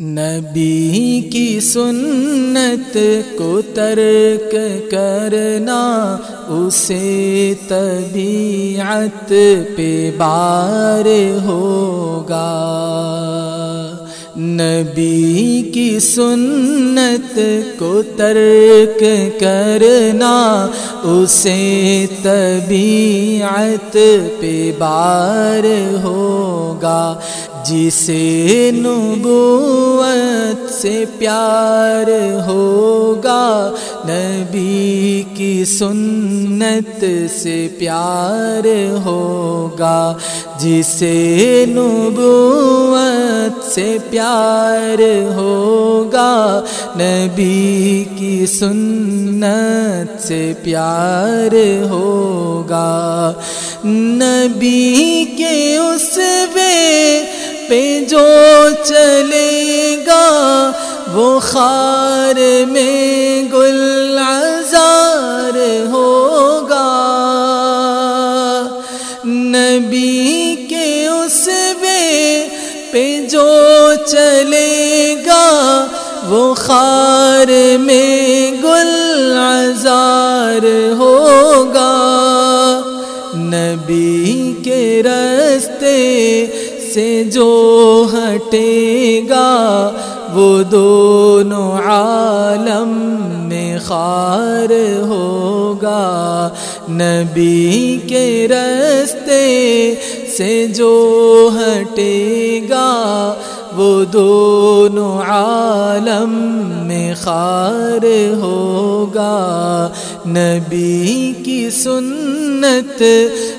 نبی کی سنت کو ترک کرنا، اسے طبیعت پہ بار ہوگا۔ نبی کی سنت کو ترک کرنا، اسے طبیعت پہ بار ہوگا۔ جسے نبوت سے پیار ہوگا، نبی کی سنت سے پیار ہوگا۔ جسے نبوت سے پیار ہوگا، نبی کی سنت سے پیار ہوگا۔ نبی کے اس پہ جو چلے گا، وہ خار میں گل عزار ہوگا۔ نبی کے اس وے پہ جو چلے گا، وہ خار میں گل عزار ہوگا۔ نبی کے رستے سے جو ہٹے گا، وہ دونوں عالم میں خار ہوگا۔ نبی کے رستے سے جو ہٹے گا، وہ دونوں عالم میں خار ہوگا۔ نبی کی سنت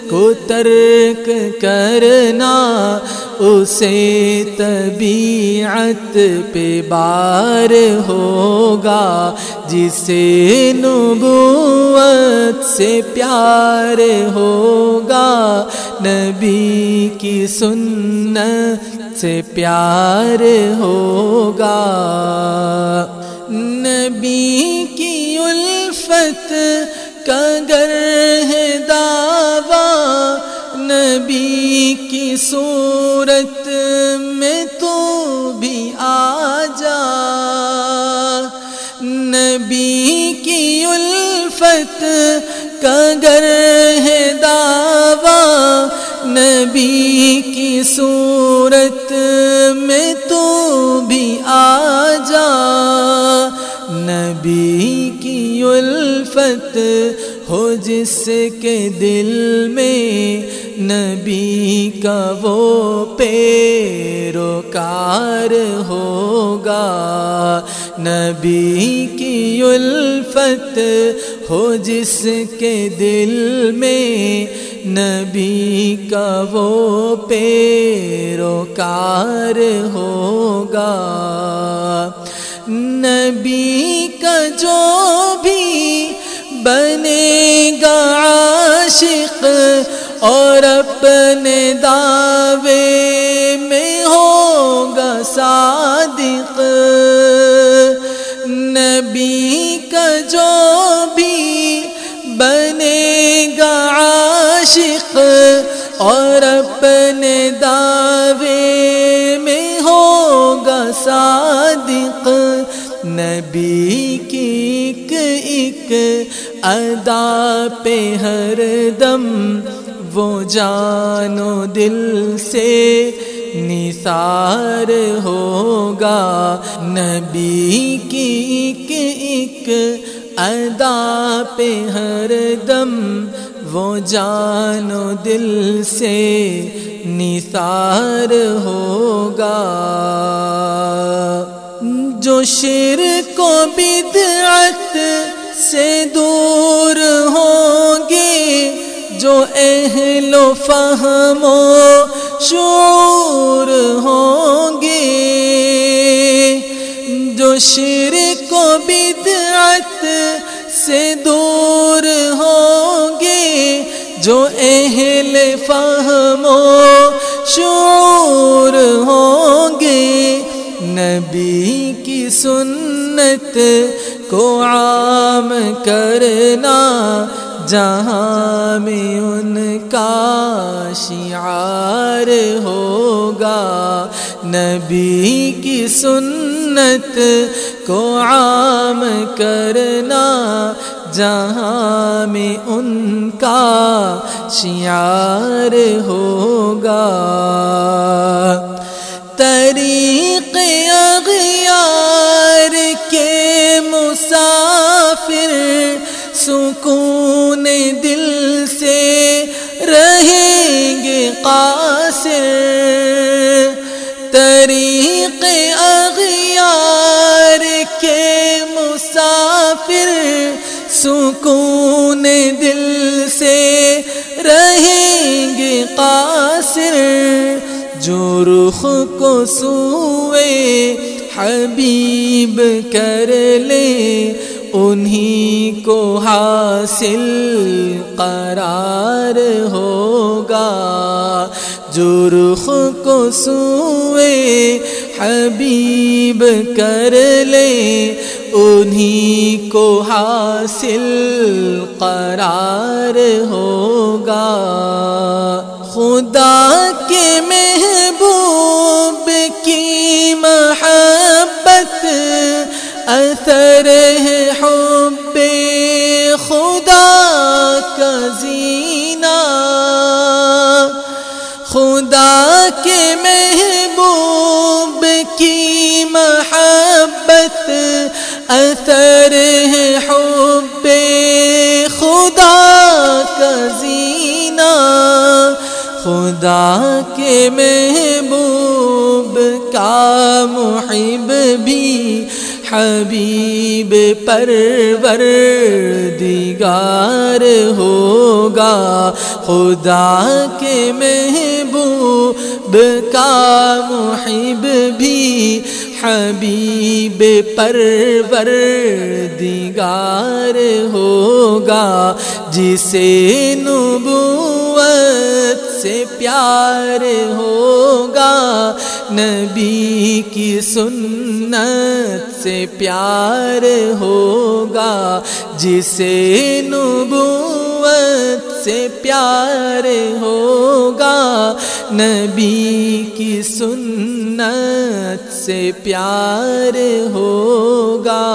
کو ترک کرنا اسے طبیعت پہ بار ہوگا، جسے نبوت سے پیار ہوگا۔ نبی کی سنت سے پیار ہوگا۔ نبی کی الفت کا گر ہے دعویٰ۔ نبی کی صورت کا گر ہے دعویٰ نبی کی صورت میں تو بھی آ الفت ہو جس کے دل میں نبی کا وہ پیروکار ہوگا۔ نبی کی الفت ہو جس کے دل میں نبی کا وہ پیروکار ہوگا۔ نبی کا جو بنے گا عاشق اور اپنے دعوے میں ہوگا صادق۔ نبی کا جو بھی بنے گا عاشق اور اپنے دعوے میں ہوگا صادق۔ نبی کی ایک ایک ادا پہ ہر دم وہ جانو دل سے نثار ہوگا۔ نبی کی ایک ایک ادا پہ ہر دم وہ جانو دل سے نثار ہوگا۔ جو شیر کو بدعت سے دور ہوں گے جو اہل و فہم و شعور ہوں گے۔ جو شیر کو بدعت سے دور ہوں گے، جو اہل فہم و شعور ہوں گے۔ نبی کی سنت کو عام کرنا، جہاں میں ان کا شعار ہوگا۔ نبی کی سنت کو عام کرنا، جہاں میں ان کا شعار ہوگا۔ طریق طریق اغیار کے مسافر سکون دل سے رہیں گے قاصر، جو رخ کو سوئے حبیب کر لے، انہی کو حاصل قرار ہوگا۔ جو رخ کو سوئے حبیب کر لے انہی کو حاصل قرار ہوگا۔ خدا محبوب کی محبت، اثر ہے حب خدا کا زینہ۔ خدا کے محبوب کا محب بھی حبیب پرور دیگار ہوگا، خدا کے محبوب کا محب بھی حبیب پرور دیگار ہوگا، جسے نبوت سے پیار ہوگا نبی کی سنت سے پیار ہوگا، جسے نبوت سے پیار ہوگا۔ نبی کی سنت سے پیار ہوگا۔